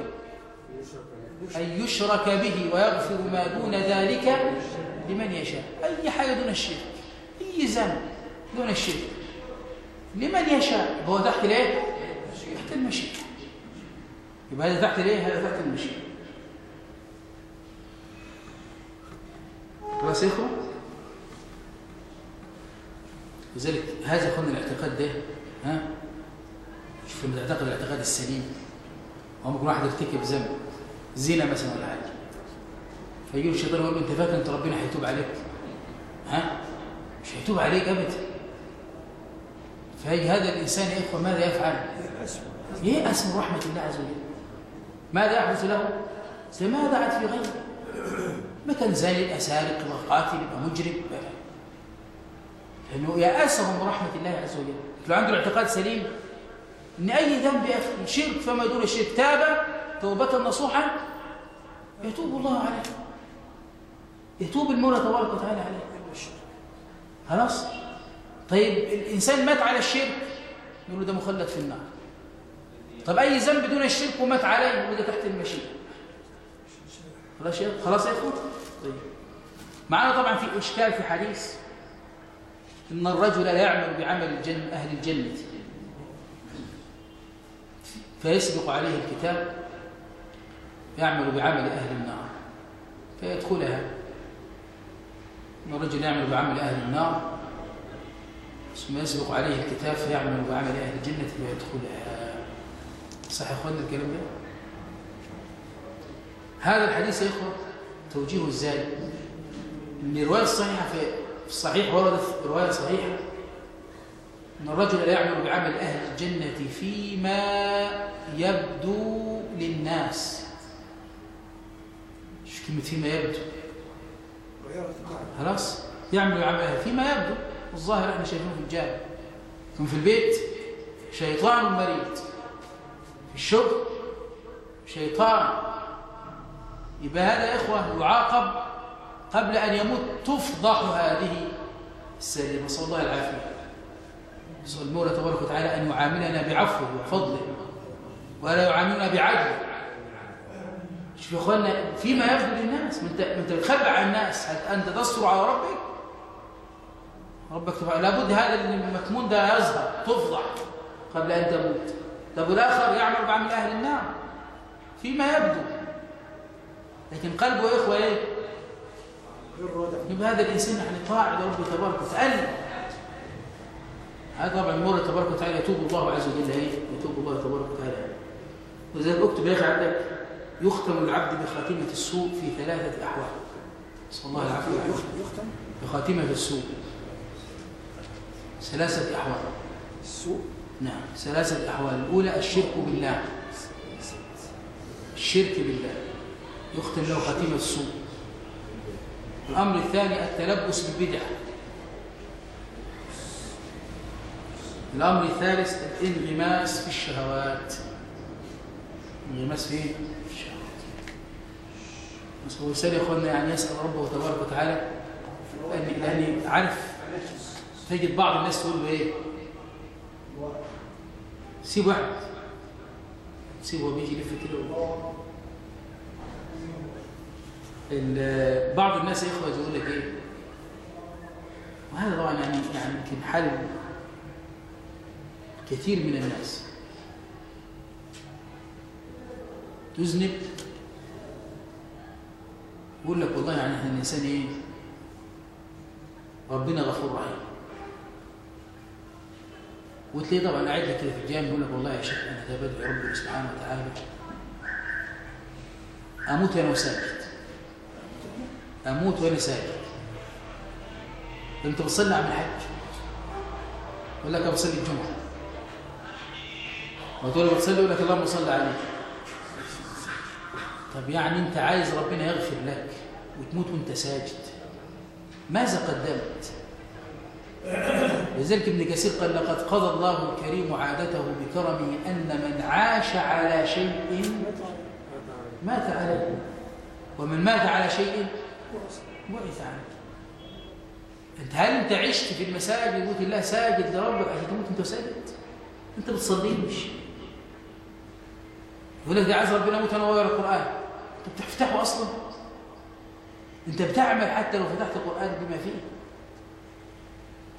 أن يشرك به ويغفر ما دون ذلك لمن يشاء؟ أي حاجة دون الشرك. أي ذنب دون الشرك. لمن يشاء؟ هو تحت الإيه؟ تحت المشيئة. يبقى هذا تحت الإيه؟ هذا تحت المشيئة. خلاص يا اخوان لذلك هذا يكون الاعتقاد ده ها؟ شوف لما تعتقد الاعتقاد السليم. هو ممكن واحد يرتكب ذنب زنا مثلا ولا حاجة. فيجي الشيطان يقول له أنت فاكر أنت ربنا هيتوب عليك؟ ها؟ مش هيتوب عليك ابدا. فيجي هذا الإنسان يا إخوة ماذا يفعل؟ ييأس من رحمة الله عز وجل. ماذا يحدث له؟ لماذا عاد في غيره. ما كان زاني يبقى سارق يبقى قاتل يبقى مجرم. لأنه يأسه من رحمة الله عز وجل. لو عنده الاعتقاد سليم إن أي ذنب يا أخي شرك فما دون الشرك تاب توبة نصوحا يتوب الله عليه. يتوب المولى تبارك وتعالى عليه. خلاص؟ طيب الإنسان مات على الشرك نقول له ده مخلد في النار. طب أي ذنب دون الشرك ومات عليه نقول ده تحت المشيئة. خلاص يا خلاص يا إخوان؟ طيب. معنا طبعا في إشكال في حديث إن الرجل لا يعمل بعمل الجنة أهل الجنة. فيسبق عليه الكتاب يعمل بعمل أهل النار فيدخلها. إن الرجل يعمل بعمل أهل النار ثم يسبق عليه الكتاب فيعمل بعمل أهل الجنة فيدخلها صح يا اخوانا الكلام ده؟ هذا الحديث يا إخوة توجيهه إزاي إن الروايه الصحيحه في الصحيح وردت رواية صحيحة إن الرجل لا يعمل بعمل أهل الجنة فيما يبدو للناس. شو كلمة فيما يبدو. خلاص؟ يعمل بعمل أهل فيما يبدو الظاهر إحنا شايفينه في الجامع ثم في البيت شيطان مريض. في الشغل شيطان. يبقى هذا يا إخوة يعاقب قبل أن يموت. تفضح هذه السليمة نسأل الله العافية. نسأل المولى تبارك وتعالى أن يعاملنا بعفوه وفضله ولا يعاملون بعدل. شوف يا اخوانا فيما يبدو للناس ما انت انت بتخبع عن الناس. أنت تستر على ربك؟ ربك تبقى لابد هذا المكمون ده يظهر تفضح قبل أن تموت. طب والآخر يعمل بعمل أهل النار. فيما يبدو. لكن قلبه يا إخوة إيه؟ يبقى هذا الإنسان يعني طاعه لربه تبارك وتعالى. هذا طبعا المولى تبارك وتعالى يتوب الله عز وجل إيه؟ يتوب الله تبارك وتعالى. ولذلك اكتب يا أخي عندك يختم العبد بخاتمة السوء في ثلاثة أحوال. نسال الله والعافيه يختم بخاتمة السوء. ثلاثة أحوال. السوء؟ نعم ثلاثة أحوال. الأولى الشرك بالله. الشرك بالله. يختم له خاتمة السوء. الأمر الثاني التلبس بالبدعة. الأمر الثالث الانغماس في الشهوات. انغماس في إيه؟ في الشهوات بس هو الإنسان يا أخوانا يعني يسأل ربه تبارك وتعالى لأن لأن عارف تجد بعض الناس تقول له إيه؟ سيب واحد. سيب هو بيجي يلف كده. بعض الناس يا إخوة يقول لك إيه؟ وهذا طبعا يعني يعني يمكن حال كثير من الناس. تذنب يقول لك والله يعني إحنا الإنسان إيه؟ ربنا غفور رحيم. وتلاقيه طبعا قاعد لك كده في الجامع يقول لك والله يا شيخ أنا ده بدعي ربنا سبحانه وتعالى. أموت وأنا ساجد أموت وأنا ساجد أنت بتصلي عم الحج يقول لك بصلي الجمعة؟ وتقول بتصلي يقول لك اللهم صل عليه طب يعني انت عايز ربنا يغفر لك وتموت وانت ساجد. ماذا قدمت؟ لذلك ابن كثير قال لقد قضى الله الكريم عادته بكرمه أن من عاش على شيء مات عليه. ومن مات على شيء بعث عنه. أنت هل أنت عشت في المساجد وقلت الله ساجد لربك عشان تموت انت ساجد؟ أنت بتصليش يقول لك ده عايز ربنا يموت أنا ويقرا القرآن. انت بتفتحه أصلا؟ انت بتعمل حتى لو فتحت القرآن بما فيه.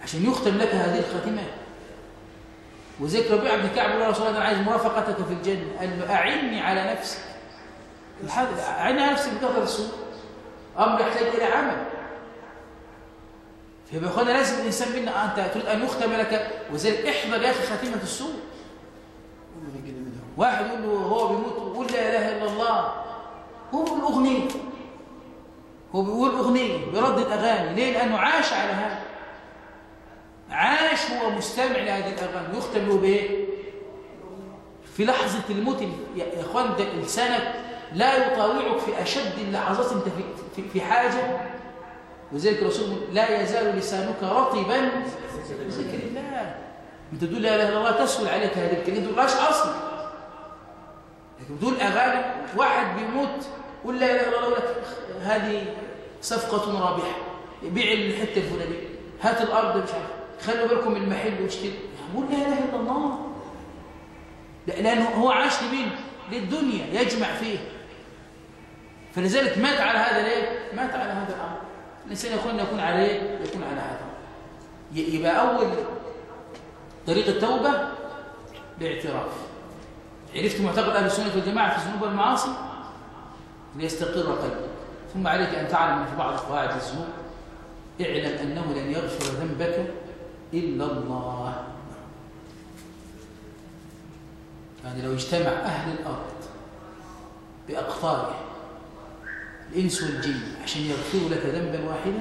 عشان يختم لك هذه الخاتمة. وذكر ربيع بن كعب يا رسول الله أنا عايز مرافقتك في الجنة. قال له أعني على نفسك. أعني على نفسك بكثرة السوء. أمر يحتاج إلى عمل. فيبقى يا أخوانا لازم الإنسان منا انت تريد أن يختم لك. وذلك احذر يا أخي خاتمة السوء. واحد يقول له هو بيموت ويقول لا إله إلا الله. هو بيقول اغنيه هو بيقول أغنية بيردد أغاني. ليه؟ لأنه عاش على هذا. عاش هو مستمع لهذه الأغاني. يختم له بايه في لحظة الموت يا إخوان ده لسانك لا يطاوعك في أشد اللحظات أنت في في, حاجة. وذلك الرسول لا يزال لسانك رطبا. بذكر الله. أنت تقول لا إله إلا الله تسهل عليك هذه الكلمة. ما تقولهاش أصلا. لكن بتقول أغاني واحد بيموت قول لا إله إلا الله يقول هذه صفقة رابحة بيع الحتة الفلانية هات الأرض مش عارف خلوا بالكم من المحل واشتري. قول لا إله إلا الله. لأنه هو عاش لمين؟ للدنيا يجمع فيه. فلذلك مات على هذا ليه؟ مات على هذا الأمر. الإنسان يكون يكون على إيه يكون على هذا يبقى أول طريق التوبة باعتراف. عرفت معتقد أهل السنة والجماعة في الذنوب والمعاصي ليستقر قلبك ثم عليك أن تعلم في بعض قواعد الذنوب اعلم أنه لن يغفر ذنبك إلا الله. يعني لو اجتمع أهل الأرض بأقطارها الإنس والجن عشان يغفروا لك ذنبا واحدا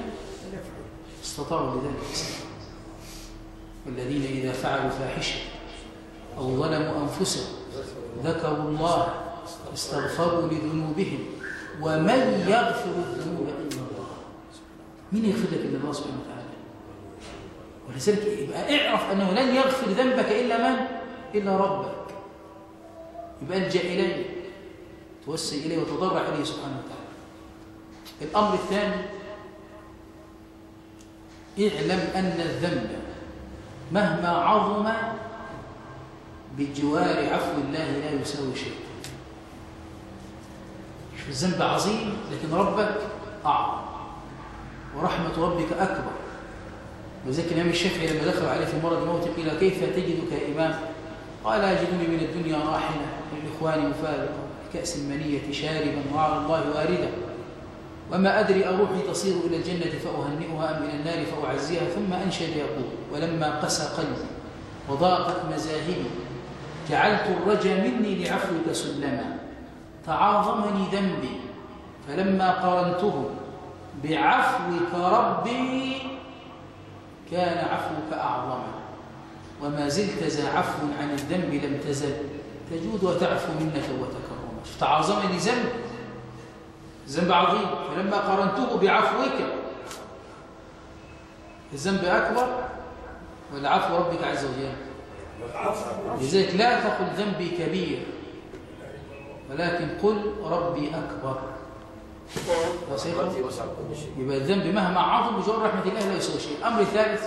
استطاعوا لذلك. والذين إذا فعلوا فاحشة أو ظلموا أنفسهم ذكروا الله استغفروا لذنوبهم ومن يغفر الذنوب إلا الله. مين يغفر لك إلا الله سبحانه وتعالى؟ ولذلك يبقى اعرف أنه لن يغفر ذنبك إلا من؟ إلا ربك. يبقى الجا اليه توسل اليه وتضرع إليه سبحانه وتعالى. الأمر الثاني اعلم أن الذنب مهما عظم بجوار عفو الله لا يساوي شيء. شوف الذنب عظيم لكن ربك أعظم. ورحمة ربك أكبر. وذلك الإمام الشافعي لما دخل عليه في مرض الموت قيل كيف تجدك يا إمام؟ قال أجدني من الدنيا راحلة للإخوان مفارقة كأس المنية شاربا وعلى الله واردا وما أدري أروحي تصير إلى الجنة فأهنئها أم إلى النار فأعزيها ثم أنشد يقول ولما قسى قلبي وضاقت مزاهبي. جعلت الرجا مني لعفوك سلما تعاظمني ذنبي فلما قرنته بعفوك ربي كان عفوك أعظما وما زلت ذا عفو عن الذنب لم تزل تجود وتعفو منك وتكرما تعاظمني ذنب ذنب عظيم. فلما قرنته بعفوك الذنب أكبر ولا عفو ربك عز وجل. لذلك لا تقل ذنبي كبير ولكن قل ربي أكبر. يبقى الذنب مهما عظم بجوار رحمة الله لا يسوي شيء. الأمر الثالث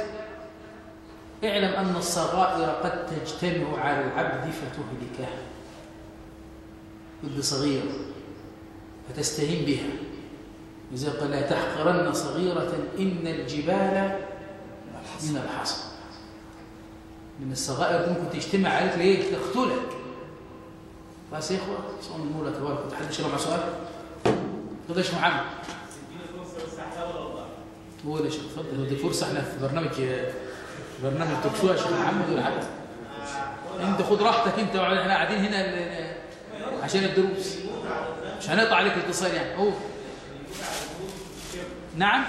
اعلم أن الصغائر قد تجتمع على العبد فتهلكه. ود صغير فتستهين بها. إذا قال لا تحقرن صغيرة إن الجبال من الحصى. من الصغائر ممكن تجتمع عليك ليه؟ تقتلك بس يا إخوة صلى المولى تبارك وتعالى حد يشرب مع سؤال؟ شيخ محمد. هو يا شيخ اتفضل دي فرصة إحنا في برنامج برنامج توك شو يا شيخ محمد حاجة؟ أنت خد راحتك أنت وإحنا قاعدين هنا عشان الدروس. مش هنقطع عليك الاتصال يعني. قول نعم؟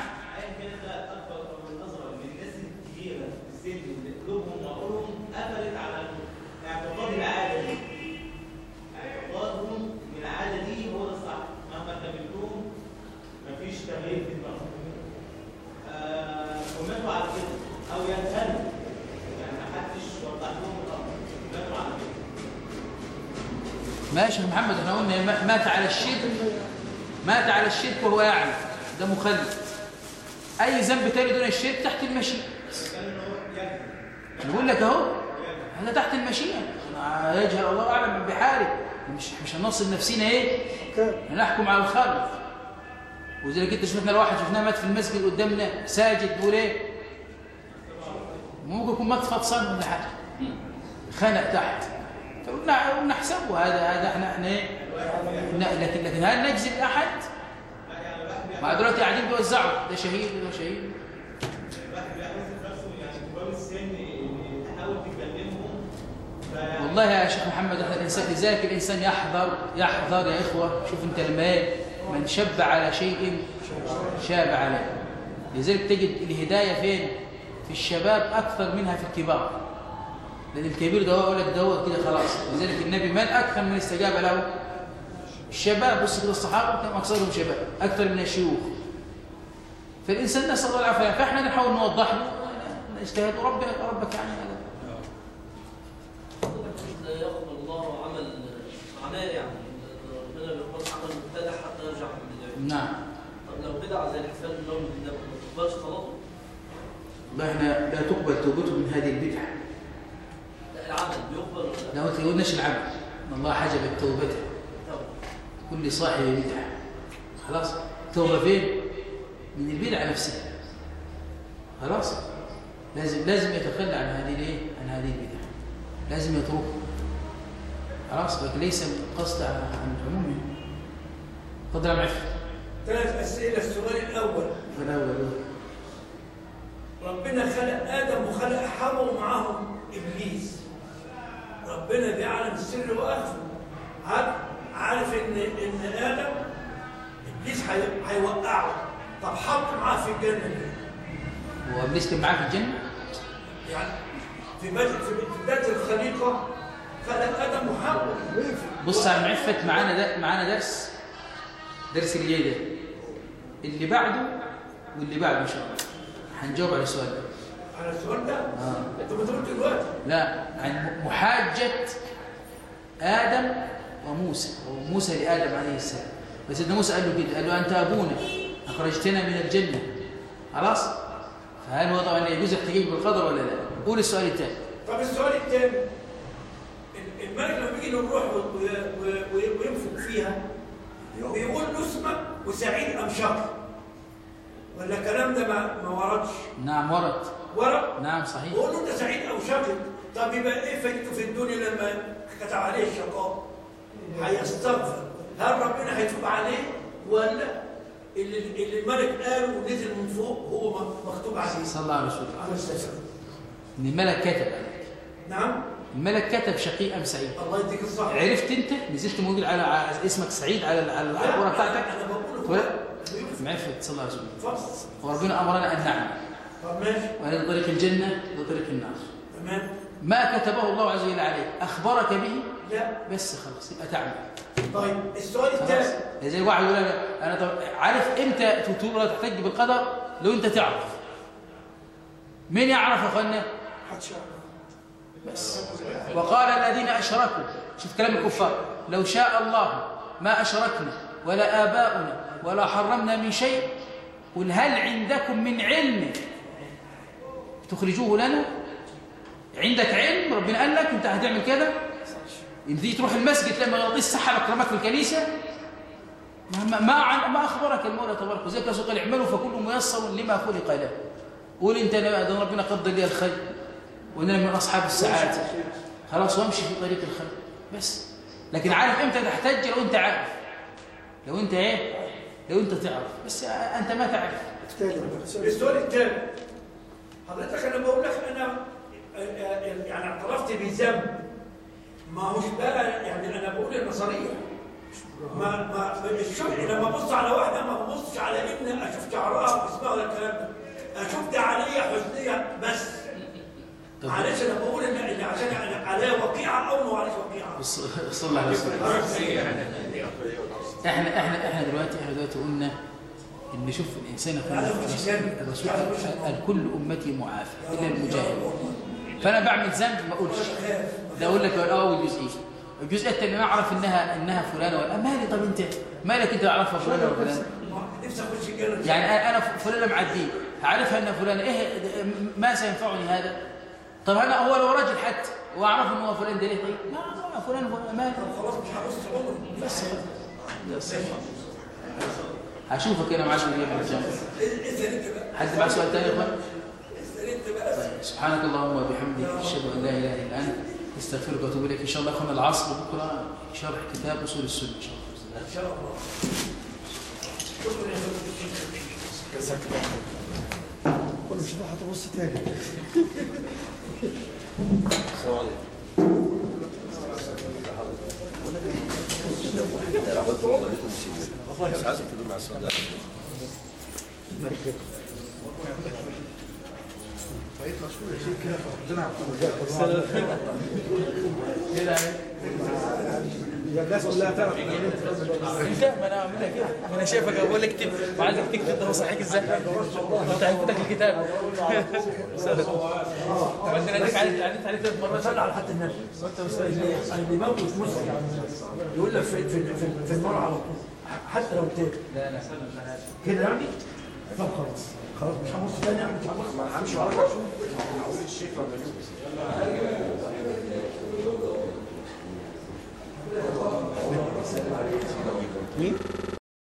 أو ينتهوا يعني ما حدش وضح لهم الأمر. ماتوا على كده ماشي يا محمد إحنا قلنا ما- مات على الشرك. مات على الشرك وهو يعلم. ده مخلد أي ذنب تاني دون الشرك تحت المشيئة. نقول لك أهو. هذا تحت المشيئة. يجهل الله أعلم بحاله مش مش هنوصل نفسنا إيه؟ هنحكم على الخلق. وزي كده شفنا الواحد شفناه مات في المسجد قدامنا ساجد بيقول إيه؟ ممكن يكون مات فطسان ولا حاجة خنق تحت. قلنا احسبه هذا هذا إحنا إحنا لا، لكن لكن هل نجزم أحد؟ مع دلوقتي قاعدين بيوزعوا ده شهيد وده شهيد. والله يا شيخ محمد إحنا الإنسان لذلك الانسان يحذر يحذر يا إخوة؟ شوف أنت لما إيه؟ من شب على شيء شاب عليه. لذلك تجد الهداية فين؟ في الشباب أكثر منها في الكبار. لأن الكبير ده هو يقول لك ده هو كده خلاص. لذلك النبي من أكثر من استجاب له. الشباب بص كده الصحابه كانوا اكثرهم شباب أكثر من الشيوخ. فالإنسان نسأل الله العافية. فإحنا نحاول نوضح له. نجتهد وربنا ربك يعني. هذا لا يقبل الله عمل أعمال يعني. ربنا بيقبل عمل مبتدع حتى يرجع من نعم. طب لو بدع زي الاحتفال باليوم بالله ما تقبلش صلاته والله إحنا لا تقبل توبته من هذه البدعة. لا العمل بيقبل. ولا لا؟ لو ما قلناش العبد إن الله حجب توبته كل صاحب بدعة. خلاص؟ توبة فين؟ من البدعه نفسها. خلاص؟ لازم لازم يتخلى عن هذه الإيه؟ عن هذه البدعة. لازم يتركها خلاص؟ لكن ليس القصد عن عمومه. تفضل يا معرفه ثلاث أسئلة. السؤال الأول. فالاول ربنا خلق آدم وخلق حواء ومعاهم إبليس. ربنا بيعلم السر وأخفى عارف عارف إن إن آدم إبليس هي- هيوقعه طب حط معاه في الجنة ليه؟ هو إبليس كان معاه في الجنة؟ يعني في بدء في بداية الخليقة خلق آدم وحواء. بص على معفة معانا ده معانا درس. درس اللي جاي ده اللي بعده واللي بعده إن شاء الله. هنجاوب على السؤال ده على السؤال ده؟ آه. أنت بتقول دلوقتي. لا عن محاجة آدم وموسى وموسى لآدم عليه السلام. فسيدنا موسى قال له كده قال له أنت أبونا أخرجتنا من الجنة. خلاص؟ فهل هو طبعا يجوز احتجاج بالقدر ولا لا؟ قول السؤال الثاني طب السؤال الثاني الملك لما بيجي نروح و- و- و- وينفق فيها بيقول نسمة وسعيد أم شقي ولا الكلام ده ما ما وردش؟ نعم ورد. ورد؟ نعم صحيح. بقول له انت سعيد أو شقي طب يبقى إيه فايدته في الدنيا لما كتب عليه الشقاء؟ هيستغفر. هل ربنا هيتوب عليه ولا اللي, اللي الملك قاله ونزل من فوق هو مكتوب عليه؟ صلى الله عليه وسلم. إن الملك كتب عليك. نعم. الملك كتب شقي ام سعيد الله يديك الصحة. عرفت انت؟ نزلت موجود على اسمك سعيد على على الحقوره بتاعتك؟ أنا بقول معرفة صلى الله عليه وسلم. وربنا أمرنا أن نعمل. وهذا طريق الجنة لطريق النار. تمام. ما كتبه الله عز وجل عليك أخبرك به؟ لا. بس خلاص يبقى تعمل. طيب السؤال الثاني. زي واحد يقول أنا أنا طب عارف إمتى ولا تحتج بالقدر؟ لو أنت تعرف. مين يعرف يا اخوانا بس. وقال الذين أشركوا. شوف كلام الكفار. لو شاء الله ما أشركنا ولا آباؤنا ولا حرمنا من شيء قل هل عندكم من علم تخرجوه لنا؟ عندك علم؟ ربنا قال لك انت هتعمل كده تيجي تروح المسجد لما يغطي السحر أكرمك في الكنيسة؟ ما ما ما, أخبرك المولى تبارك كما قال اعملوا فكل ميسر لما خلق له. قول انت ده ربنا قدر لي الخير. وأنا من أصحاب السعادة. خلاص وامشي في طريق الخير. بس. لكن عارف إمتى تحتج؟ لو انت عارف. لو انت إيه؟ لو انت تعرف. بس انت ما تعرف. السؤال الثاني. حضرتك أنا بقول لك أنا يعني اعترفت بذنب. ما هوش بقى يعني أنا بقول النظرية. ما ما الشرع لما أبص على واحدة ما ببصش على ان أشوف شعرها واسمها ولا الكلام ده. أشوف ده عليا حزنية بس. معلش أنا بقول إن عشان أنا عليا وقيعة أو ما عليش وقيعة. صلى الله عليه وسلم إحنا إحنا إحنا دلوقتي إحنا دلوقتي قلنا إن شوف الإنسان الرسول كل أمتي معافى إلا المجاهد. فأنا بعمل ذنب ما أقولش. ده أقول لك اول جزئيه الجزئية الثانية أنا أعرف إنها إنها فلانة ولا مالي طب أنت مالك أنت اعرفها فلانة ولا فلانه يعني أنا- أنا فلانة معدية. عارفها ان فلانة. إيه ما سينفعني هذا؟ طب أنا هو لو راجل حتى واعرف ان هو فلان ده ليه؟ طيب لا لا، فلان فلان مالي خلاص مش هبص عمري بس. هشوفك الجاي اسال انت بقى حد معاه سؤال ثاني يا إخوان؟ اسال انت بقى طيب سبحانك اللهم وبحمدك أشهد أن لا إله إلا أنت أستغفرك وأتوب إليك. إن شاء الله يا إخوان العصر بكرة شرح كتاب أصول السنة. إن شاء الله. إن شاء الله. جزاك خير قول مش هتبص تاني يا الناس كلها تعرف إنت؟ ما أنا اعملها كده. ما أنا شايفك أقول لك اكتب وعايزك تكتب ده صحيح إزاي؟ أنت هيفوتك الكتاب. طب أنت ناديك عليك عليك عليك ثلاث مرات. صلى على حد النبي. اللي بيموت مسلم. يقول لك في في في, النار على طول. حتى لو تاب. لا لا كده يعني؟ طب خلاص. خلاص مش هبص تاني يعني؟ مش هبص ما همشي وراك أشوف مين؟